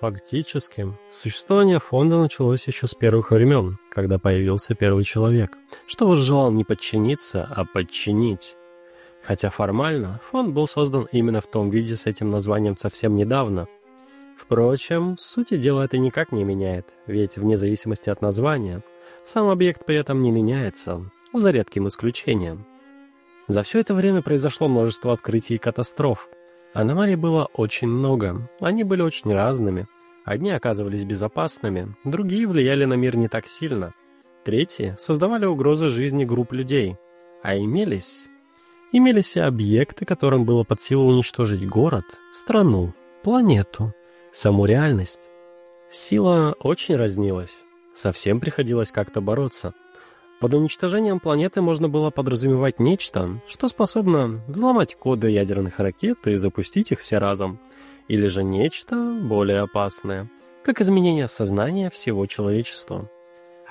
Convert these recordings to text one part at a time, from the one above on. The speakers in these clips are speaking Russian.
Фактически, существование фонда началось еще с первых времен, когда появился первый человек, что возжелал не подчиниться, а подчинить. Хотя формально фонд был создан именно в том виде с этим названием совсем недавно. Впрочем, сути дела это никак не меняет, ведь вне зависимости от названия, сам объект при этом не меняется, за редким исключением. За все это время произошло множество открытий и катастроф. Аномалий было очень много, они были очень разными. Одни оказывались безопасными, другие влияли на мир не так сильно. Третьи создавали угрозы жизни групп людей. А имелись... Имелись и объекты, которым было под силу уничтожить город, страну, планету, саму реальность. Сила очень разнилась. Совсем приходилось как-то бороться. Под уничтожением планеты можно было подразумевать нечто, что способно взломать коды ядерных ракет и запустить их все разом. Или же нечто более опасное, как изменение сознания всего человечества.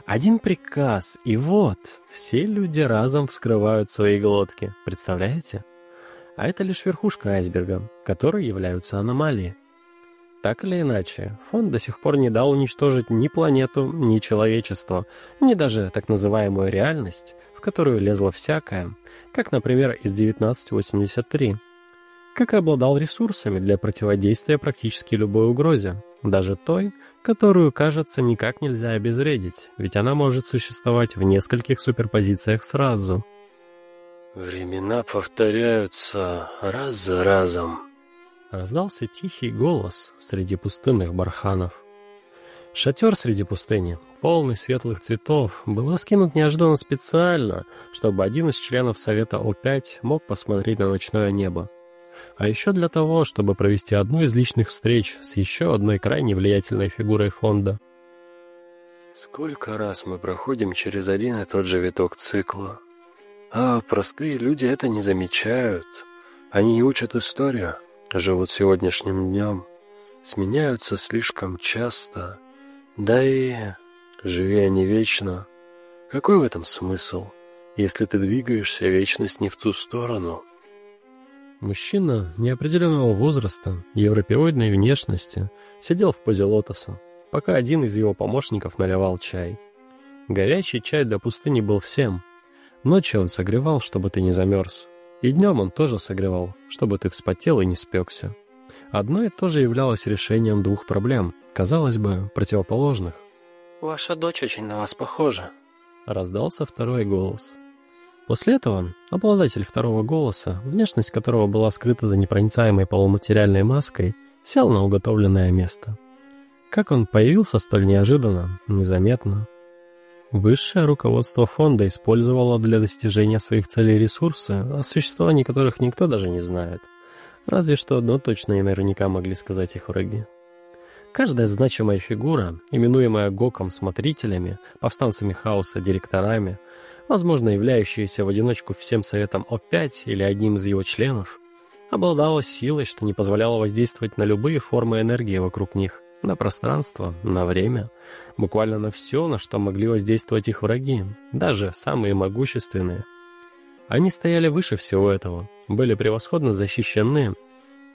Один приказ, и вот, все люди разом вскрывают свои глотки. Представляете? А это лишь верхушка айсберга, которой являются аномалии. Так или иначе, фонд до сих пор не дал уничтожить ни планету, ни человечество, ни даже так называемую реальность, в которую лезло всякое, как, например, из 1983. Как и обладал ресурсами для противодействия практически любой угрозе, даже той, которую, кажется, никак нельзя обезвредить, ведь она может существовать в нескольких суперпозициях сразу. «Времена повторяются раз за разом», Раздался тихий голос среди пустынных барханов. Шатер среди пустыни, полный светлых цветов, был раскинут неожиданно специально, чтобы один из членов Совета О5 мог посмотреть на ночное небо. А еще для того, чтобы провести одну из личных встреч с еще одной крайне влиятельной фигурой фонда. «Сколько раз мы проходим через один и тот же виток цикла, а простые люди это не замечают, они не учат историю» живут сегодняшним днем, сменяются слишком часто. Да и, живи они вечно, какой в этом смысл, если ты двигаешься вечность не в ту сторону? Мужчина неопределенного возраста, европеоидной внешности, сидел в позе лотоса, пока один из его помощников наливал чай. Горячий чай для пустыни был всем. Ночью он согревал, чтобы ты не замерз. И днем он тоже согревал, чтобы ты вспотел и не спекся. Одно и то же являлось решением двух проблем, казалось бы, противоположных. «Ваша дочь очень на вас похожа», — раздался второй голос. После этого обладатель второго голоса, внешность которого была скрыта за непроницаемой полуматериальной маской, сел на уготовленное место. Как он появился столь неожиданно, незаметно, Высшее руководство фонда использовало для достижения своих целей ресурсы, о существовании которых никто даже не знает. Разве что одно точно и наверняка могли сказать их враги. Каждая значимая фигура, именуемая ГОКом-смотрителями, повстанцами хаоса, директорами, возможно, являющаяся в одиночку всем советом О5 или одним из его членов, обладала силой, что не позволяло воздействовать на любые формы энергии вокруг них на пространство, на время, буквально на все, на что могли воздействовать их враги, даже самые могущественные. Они стояли выше всего этого, были превосходно защищены,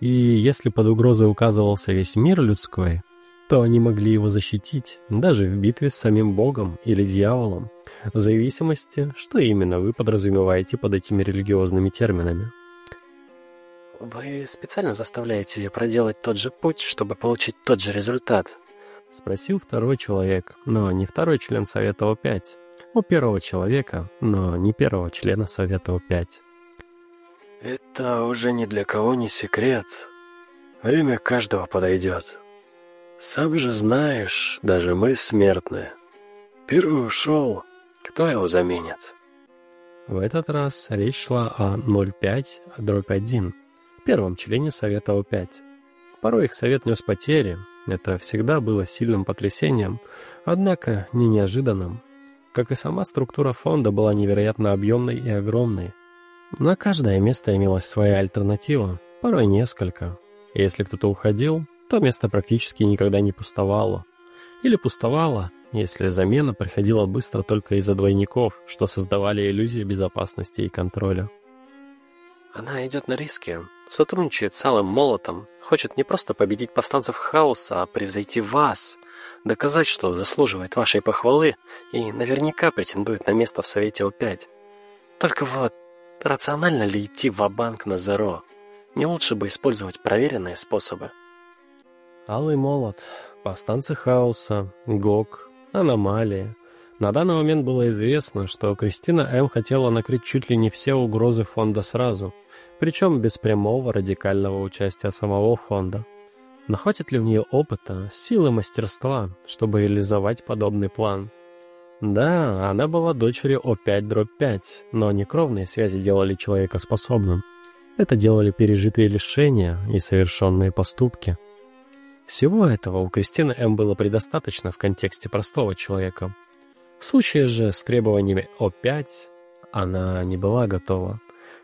и если под угрозой указывался весь мир людской, то они могли его защитить, даже в битве с самим Богом или дьяволом, в зависимости, что именно вы подразумеваете под этими религиозными терминами. «Вы специально заставляете ее проделать тот же путь, чтобы получить тот же результат?» — спросил второй человек, но не второй член Совета О5. У первого человека, но не первого члена Совета О5. «Это уже ни для кого не секрет. Время каждого подойдет. Сам же знаешь, даже мы смертные. Первый ушел, кто его заменит?» В этот раз речь шла о 05 дробь 1 первом члене Совета О5. Порой их совет нес потери, это всегда было сильным потрясением, однако не неожиданным. Как и сама структура фонда была невероятно объемной и огромной. На каждое место имелась своя альтернатива, порой несколько. И если кто-то уходил, то место практически никогда не пустовало. Или пустовало, если замена приходила быстро только из-за двойников, что создавали иллюзию безопасности и контроля. Она идет на риски, сотрудничает с Алым Молотом, хочет не просто победить повстанцев хаоса, а превзойти вас, доказать, что заслуживает вашей похвалы и наверняка претендует на место в Совете О5. Только вот, рационально ли идти в банк на Зеро? Не лучше бы использовать проверенные способы. Алый молот, повстанцы хаоса, ГОК, аномалия. На данный момент было известно, что Кристина М. хотела накрыть чуть ли не все угрозы фонда сразу, причем без прямого радикального участия самого фонда. Но хватит ли у нее опыта, силы мастерства, чтобы реализовать подобный план? Да, она была дочерью О5-5, но не кровные связи делали человека способным. Это делали пережитые лишения и совершенные поступки. Всего этого у Кристины М. было предостаточно в контексте простого человека. В случае же с требованиями О5 она не была готова.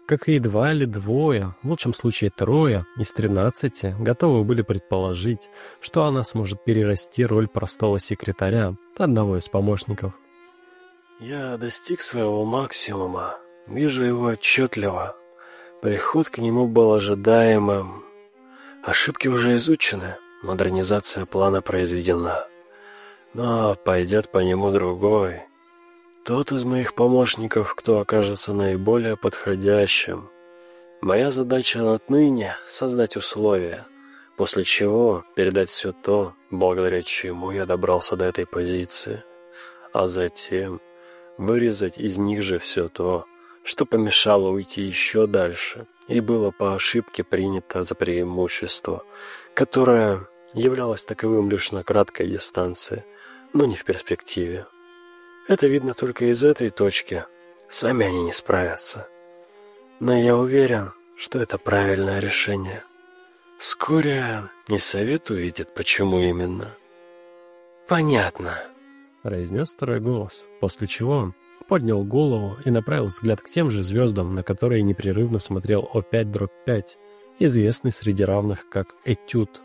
Как и едва ли двое, в лучшем случае трое из тринадцати, готовы были предположить, что она сможет перерасти роль простого секретаря, одного из помощников. «Я достиг своего максимума, вижу его отчетливо», Приход к нему был ожидаемым. Ошибки уже изучены, модернизация плана произведена. Но пойдет по нему другой. Тот из моих помощников, кто окажется наиболее подходящим. Моя задача отныне — создать условия, после чего передать все то, благодаря чему я добрался до этой позиции, а затем вырезать из них же все то, что помешало уйти еще дальше и было по ошибке принято за преимущество, которое являлось таковым лишь на краткой дистанции, но не в перспективе. Это видно только из этой точки. Сами они не справятся. Но я уверен, что это правильное решение. Вскоре и совет увидит, почему именно. «Понятно», — произнес второй голос, после чего поднял голову и направил взгляд к тем же звездам, на которые непрерывно смотрел О5-5, известный среди равных как Этюд.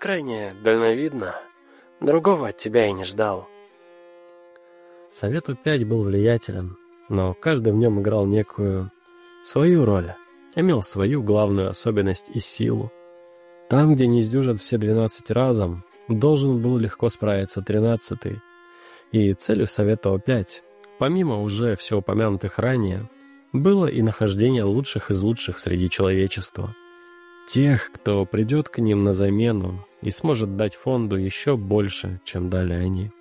«Крайне дальновидно. Другого от тебя и не ждал». Совет У5 был влиятелен, но каждый в нем играл некую свою роль, имел свою главную особенность и силу. Там, где не сдюжат все 12 разом, должен был легко справиться 13-й. И целью Совета О5 Помимо уже все упомянутых ранее, было и нахождение лучших из лучших среди человечества. Тех, кто придет к ним на замену и сможет дать фонду еще больше, чем дали они.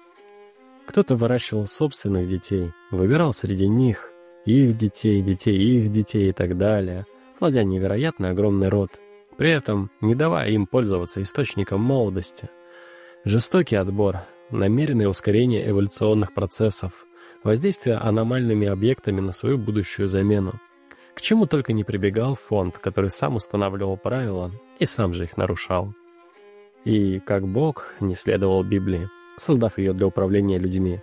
Кто-то выращивал собственных детей, выбирал среди них их детей, детей их детей и так далее, плодя невероятно огромный род, при этом не давая им пользоваться источником молодости. Жестокий отбор, намеренное ускорение эволюционных процессов, воздействие аномальными объектами на свою будущую замену. К чему только не прибегал фонд, который сам устанавливал правила и сам же их нарушал. И как Бог не следовал Библии, создав ее для управления людьми,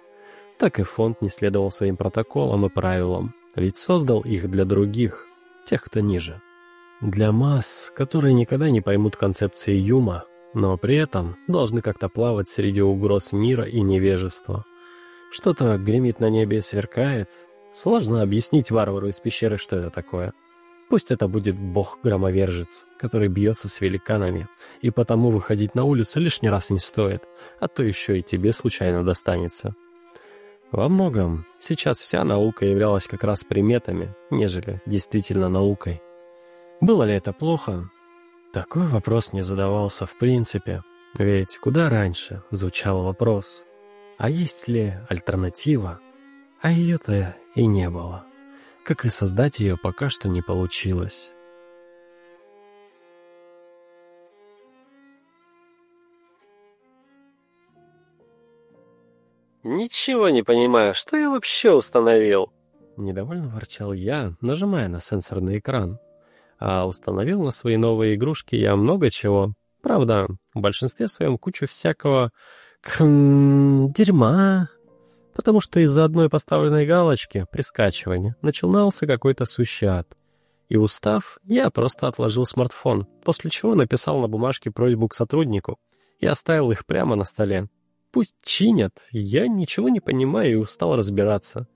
так и фонд не следовал своим протоколам и правилам, ведь создал их для других, тех, кто ниже. Для масс, которые никогда не поймут концепции Юма, но при этом должны как-то плавать среди угроз мира и невежества. Что-то гремит на небе и сверкает. Сложно объяснить варвару из пещеры, что это такое. Пусть это будет бог-громовержец, который бьется с великанами, и потому выходить на улицу лишний раз не стоит, а то еще и тебе случайно достанется. Во многом сейчас вся наука являлась как раз приметами, нежели действительно наукой. Было ли это плохо? Такой вопрос не задавался в принципе, ведь куда раньше звучал вопрос а есть ли альтернатива? А ее-то и не было. Как и создать ее пока что не получилось. «Ничего не понимаю, что я вообще установил?» Недовольно ворчал я, нажимая на сенсорный экран. А установил на свои новые игрушки я много чего. Правда, в большинстве своем кучу всякого Хм, дерьма. Потому что из-за одной поставленной галочки при скачивании начинался какой-то сущий ад. И устав, я просто отложил смартфон, после чего написал на бумажке просьбу к сотруднику и оставил их прямо на столе. Пусть чинят, я ничего не понимаю и устал разбираться.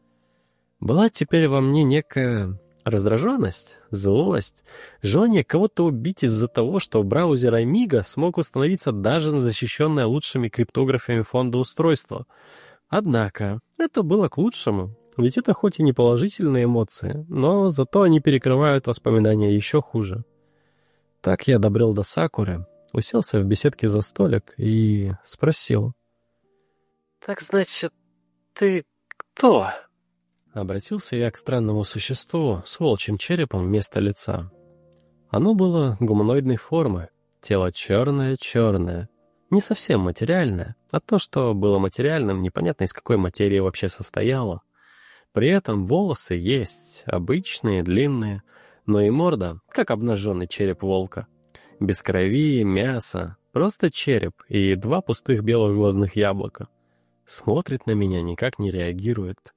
Была теперь во мне некая Раздраженность, злость, желание кого-то убить из-за того, что браузер Amiga смог установиться даже на защищенное лучшими криптографами фонда устройство. Однако, это было к лучшему, ведь это хоть и не положительные эмоции, но зато они перекрывают воспоминания еще хуже. Так я добрел до Сакуры, уселся в беседке за столик и спросил. «Так значит, ты кто?» Обратился я к странному существу с волчьим черепом вместо лица. Оно было гуманоидной формы, тело черное-черное, не совсем материальное, а то, что было материальным, непонятно из какой материи вообще состояло. При этом волосы есть, обычные, длинные, но и морда, как обнаженный череп волка. Без крови, мяса, просто череп и два пустых белых глазных яблока. Смотрит на меня, никак не реагирует.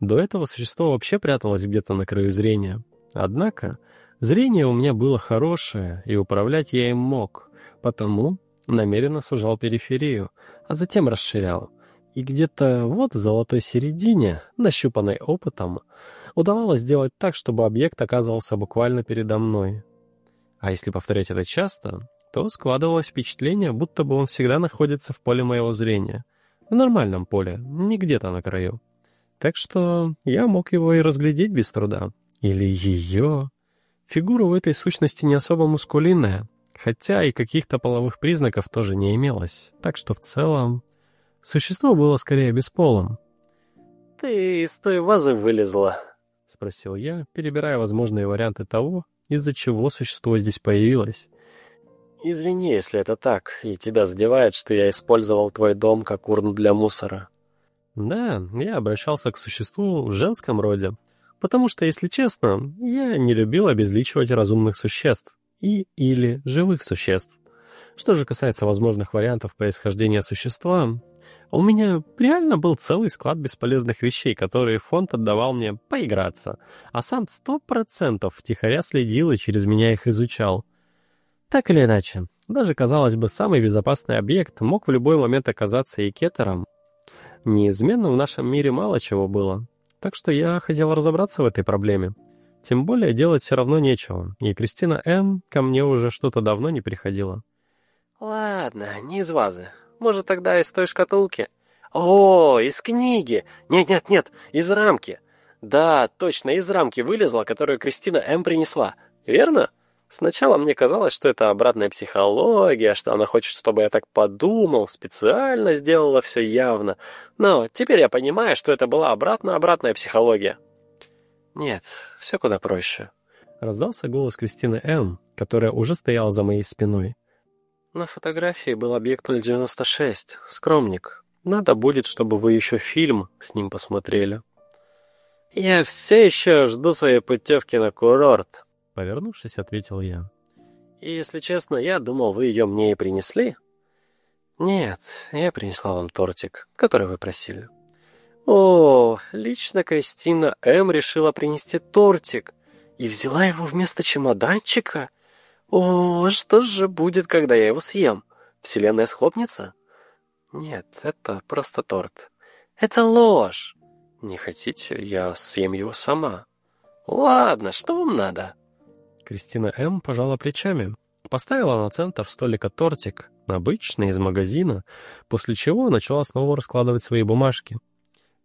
До этого существо вообще пряталось где-то на краю зрения. Однако зрение у меня было хорошее, и управлять я им мог, потому намеренно сужал периферию, а затем расширял. И где-то вот в золотой середине, нащупанной опытом, удавалось сделать так, чтобы объект оказывался буквально передо мной. А если повторять это часто, то складывалось впечатление, будто бы он всегда находится в поле моего зрения. В нормальном поле, не где-то на краю. Так что я мог его и разглядеть без труда. Или ее. Фигура у этой сущности не особо мускулинная, хотя и каких-то половых признаков тоже не имелось. Так что в целом существо было скорее бесполым. «Ты из той вазы вылезла?» — спросил я, перебирая возможные варианты того, из-за чего существо здесь появилось. «Извини, если это так, и тебя задевает, что я использовал твой дом как урну для мусора». Да, я обращался к существу в женском роде, потому что, если честно, я не любил обезличивать разумных существ и или живых существ. Что же касается возможных вариантов происхождения существа, у меня реально был целый склад бесполезных вещей, которые фонд отдавал мне поиграться, а сам сто процентов втихаря следил и через меня их изучал. Так или иначе, даже, казалось бы, самый безопасный объект мог в любой момент оказаться и кетером, Неизменно в нашем мире мало чего было, так что я хотел разобраться в этой проблеме. Тем более делать все равно нечего, и Кристина М. ко мне уже что-то давно не приходила. «Ладно, не из вазы. Может, тогда из той шкатулки?» «О, из книги! Нет-нет-нет, из рамки!» «Да, точно, из рамки вылезла, которую Кристина М. принесла. Верно?» Сначала мне казалось, что это обратная психология, что она хочет, чтобы я так подумал, специально сделала все явно. Но теперь я понимаю, что это была обратно-обратная психология. Нет, все куда проще. Раздался голос Кристины М., которая уже стояла за моей спиной. На фотографии был объект 096, скромник. Надо будет, чтобы вы еще фильм с ним посмотрели. Я все еще жду своей путевки на курорт. Повернувшись, ответил я. И, если честно, я думал, вы ее мне и принесли. Нет, я принесла вам тортик, который вы просили. О, лично Кристина М. решила принести тортик и взяла его вместо чемоданчика. О, что же будет, когда я его съем? Вселенная схлопнется? Нет, это просто торт. Это ложь. Не хотите, я съем его сама. Ладно, что вам надо? Кристина М. пожала плечами, поставила на центр столика тортик, обычный, из магазина, после чего начала снова раскладывать свои бумажки.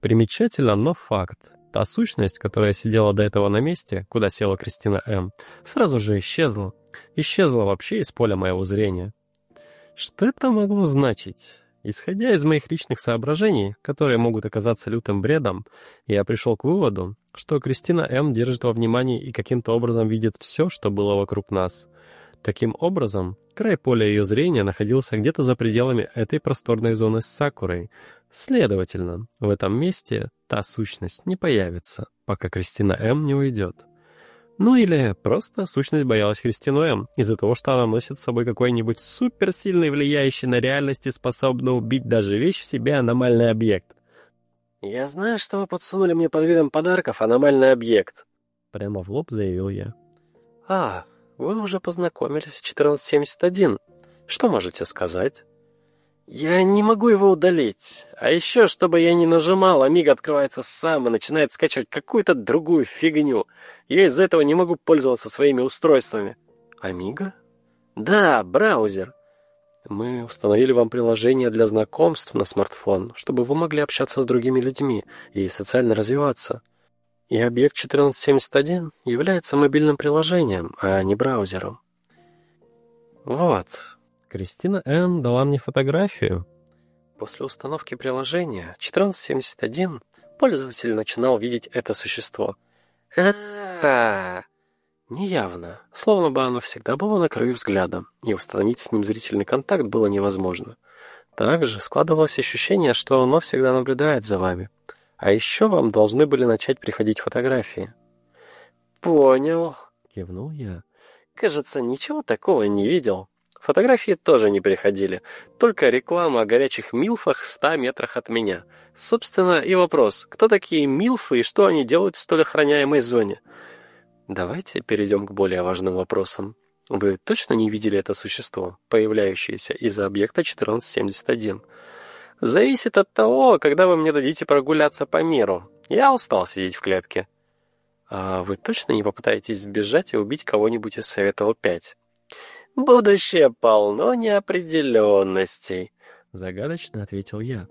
Примечательно, но факт. Та сущность, которая сидела до этого на месте, куда села Кристина М., сразу же исчезла. Исчезла вообще из поля моего зрения. Что это могло значить? Исходя из моих личных соображений, которые могут оказаться лютым бредом, я пришел к выводу, что Кристина М. держит во внимании и каким-то образом видит все, что было вокруг нас. Таким образом, край поля ее зрения находился где-то за пределами этой просторной зоны с Сакурой. Следовательно, в этом месте та сущность не появится, пока Кристина М. не уйдет. Ну или просто сущность боялась Кристину М. из-за того, что она носит с собой какой-нибудь суперсильный, влияющий на реальность и способный убить даже вещь в себе аномальный объект. «Я знаю, что вы подсунули мне под видом подарков аномальный объект», — прямо в лоб заявил я. «А, вы уже познакомились с 1471. Что можете сказать?» Я не могу его удалить. А еще, чтобы я не нажимал, Амига открывается сам и начинает скачивать какую-то другую фигню. Я из-за этого не могу пользоваться своими устройствами. Амига? Да, браузер. Мы установили вам приложение для знакомств на смартфон, чтобы вы могли общаться с другими людьми и социально развиваться. И объект 1471 является мобильным приложением, а не браузером. Вот, Кристина М. дала мне фотографию. После установки приложения 1471 пользователь начинал видеть это существо. Ха-ха! Неявно, словно бы оно всегда было на краю взгляда, и установить с ним зрительный контакт было невозможно. Также складывалось ощущение, что оно всегда наблюдает за вами. А еще вам должны были начать приходить фотографии. «Понял», — кивнул я. «Кажется, ничего такого не видел. Фотографии тоже не приходили, только реклама о горячих милфах в ста метрах от меня. Собственно, и вопрос, кто такие милфы и что они делают в столь охраняемой зоне? Давайте перейдем к более важным вопросам. Вы точно не видели это существо, появляющееся из-за объекта 1471? Зависит от того, когда вы мне дадите прогуляться по миру. Я устал сидеть в клетке. А вы точно не попытаетесь сбежать и убить кого-нибудь из Совета О5? «Будущее полно неопределенностей», — загадочно ответил я.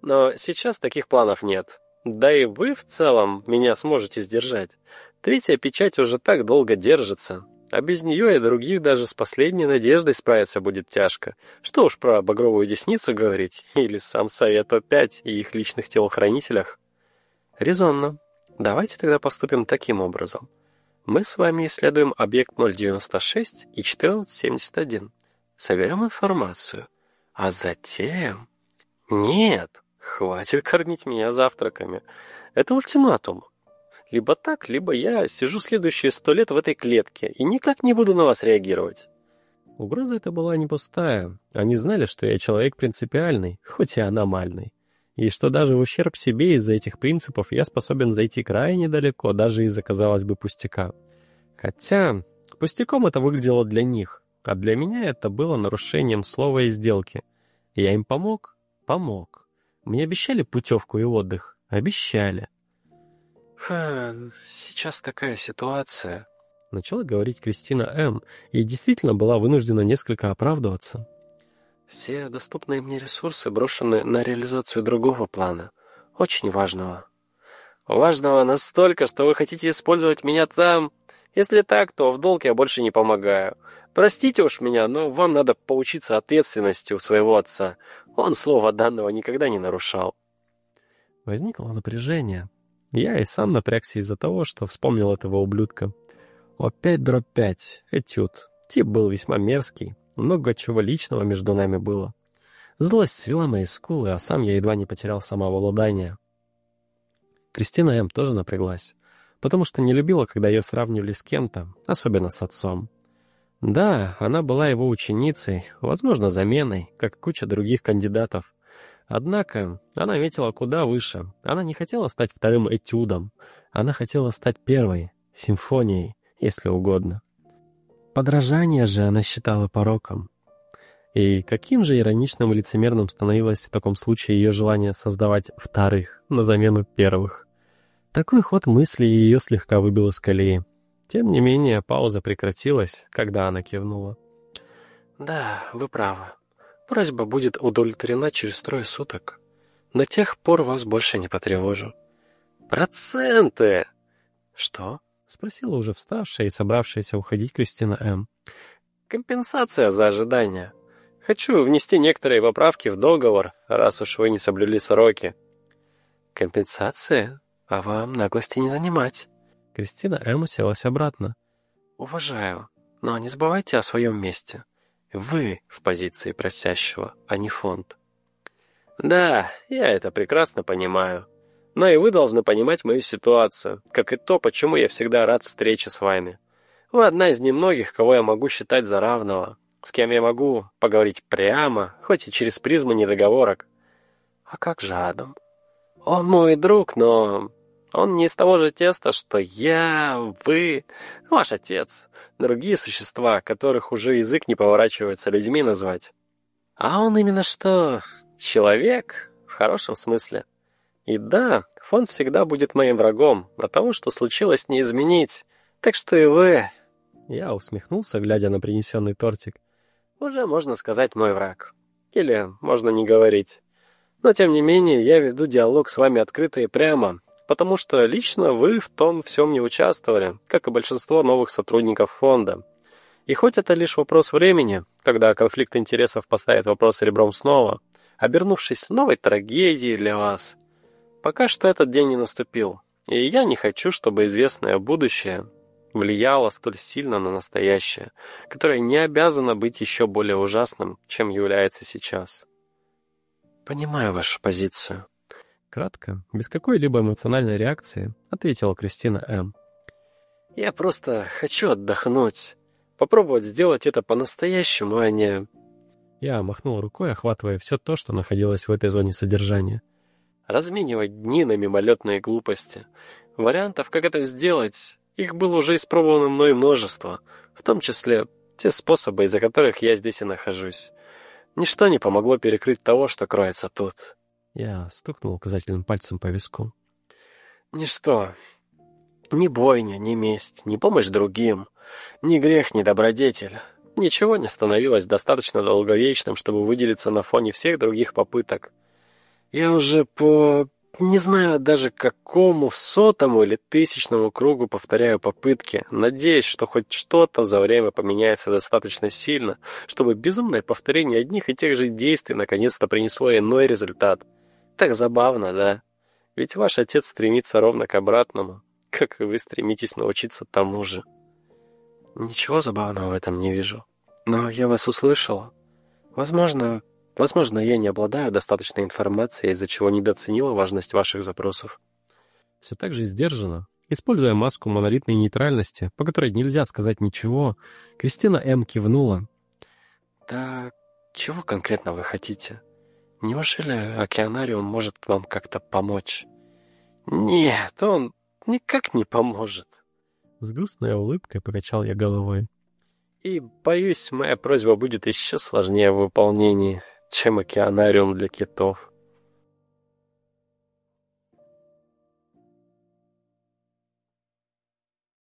«Но сейчас таких планов нет. Да и вы в целом меня сможете сдержать. Третья печать уже так долго держится, а без нее и других даже с последней надеждой справиться будет тяжко. Что уж про багровую десницу говорить, или сам Совет О5 и их личных телохранителях. Резонно. Давайте тогда поступим таким образом. Мы с вами исследуем объект 096 и 1471. Соберем информацию. А затем... Нет, хватит кормить меня завтраками. Это ультиматум. Либо так, либо я сижу следующие сто лет в этой клетке и никак не буду на вас реагировать. Угроза эта была не пустая. Они знали, что я человек принципиальный, хоть и аномальный и что даже в ущерб себе из-за этих принципов я способен зайти крайне далеко, даже из-за, казалось бы, пустяка. Хотя пустяком это выглядело для них, а для меня это было нарушением слова и сделки. Я им помог? Помог. Мне обещали путевку и отдых? Обещали. «Ха, сейчас такая ситуация», — начала говорить Кристина М., и действительно была вынуждена несколько оправдываться. Все доступные мне ресурсы брошены на реализацию другого плана, очень важного. Важного настолько, что вы хотите использовать меня там. Если так, то в долг я больше не помогаю. Простите уж меня, но вам надо поучиться ответственности у своего отца. Он слова данного никогда не нарушал. Возникло напряжение. Я и сам напрягся из-за того, что вспомнил этого ублюдка. Опять дробь пять, этюд. Тип был весьма мерзкий, много чего личного между нами было. Злость свела мои скулы, а сам я едва не потерял самообладание. Кристина М. тоже напряглась, потому что не любила, когда ее сравнивали с кем-то, особенно с отцом. Да, она была его ученицей, возможно, заменой, как куча других кандидатов. Однако она метила куда выше. Она не хотела стать вторым этюдом. Она хотела стать первой, симфонией, если угодно. Подражание же она считала пороком. И каким же ироничным и лицемерным становилось в таком случае ее желание создавать вторых на замену первых. Такой ход мысли ее слегка выбил из колеи. Тем не менее, пауза прекратилась, когда она кивнула. «Да, вы правы. Просьба будет удовлетворена через трое суток. До тех пор вас больше не потревожу». «Проценты!» «Что?» — спросила уже вставшая и собравшаяся уходить Кристина М. «Компенсация за ожидание. Хочу внести некоторые поправки в договор, раз уж вы не соблюли сроки». «Компенсация? А вам наглости не занимать». Кристина М. уселась обратно. «Уважаю, но не забывайте о своем месте. Вы в позиции просящего, а не фонд». «Да, я это прекрасно понимаю», но и вы должны понимать мою ситуацию, как и то, почему я всегда рад встрече с вами. Вы одна из немногих, кого я могу считать за равного, с кем я могу поговорить прямо, хоть и через призму недоговорок. А как же Адам? Он мой друг, но он не из того же теста, что я, вы, ваш отец, другие существа, которых уже язык не поворачивается людьми назвать. А он именно что? Человек, в хорошем смысле. И да, фонд всегда будет моим врагом, а того, что случилось, не изменить. Так что и вы... Я усмехнулся, глядя на принесенный тортик. Уже можно сказать мой враг. Или можно не говорить. Но тем не менее, я веду диалог с вами открыто и прямо, потому что лично вы в том всем не участвовали, как и большинство новых сотрудников фонда. И хоть это лишь вопрос времени, когда конфликт интересов поставит вопрос ребром снова, обернувшись новой трагедией для вас, пока что этот день не наступил, и я не хочу, чтобы известное будущее влияло столь сильно на настоящее, которое не обязано быть еще более ужасным, чем является сейчас. Понимаю вашу позицию. Кратко, без какой-либо эмоциональной реакции, ответила Кристина М. Я просто хочу отдохнуть. Попробовать сделать это по-настоящему, а не... Я махнул рукой, охватывая все то, что находилось в эпизоде содержания. Разменивать дни на мимолетные глупости. Вариантов, как это сделать, их было уже испробовано мной множество, в том числе те способы, из-за которых я здесь и нахожусь. Ничто не помогло перекрыть того, что кроется тут. Я стукнул указательным пальцем по виску. Ничто. Ни бойня, ни месть, ни помощь другим — ни грех, ни добродетель. Ничего не становилось достаточно долговечным, чтобы выделиться на фоне всех других попыток. Я уже по... не знаю даже какому, сотому или тысячному кругу повторяю попытки, надеясь, что хоть что-то за время поменяется достаточно сильно, чтобы безумное повторение одних и тех же действий наконец-то принесло иной результат. Так забавно, да? Ведь ваш отец стремится ровно к обратному, как и вы стремитесь научиться тому же. Ничего забавного в этом не вижу. Но я вас услышала. Возможно, возможно, я не обладаю достаточной информацией, из-за чего недооценила важность ваших запросов. Все так же сдержанно, используя маску монолитной нейтральности, по которой нельзя сказать ничего, Кристина М. кивнула. «Да чего конкретно вы хотите? Неужели океанариум может вам как-то помочь?» «Нет, он никак не поможет». С грустной улыбкой покачал я головой. И, боюсь, моя просьба будет еще сложнее в выполнении, чем океанариум для китов.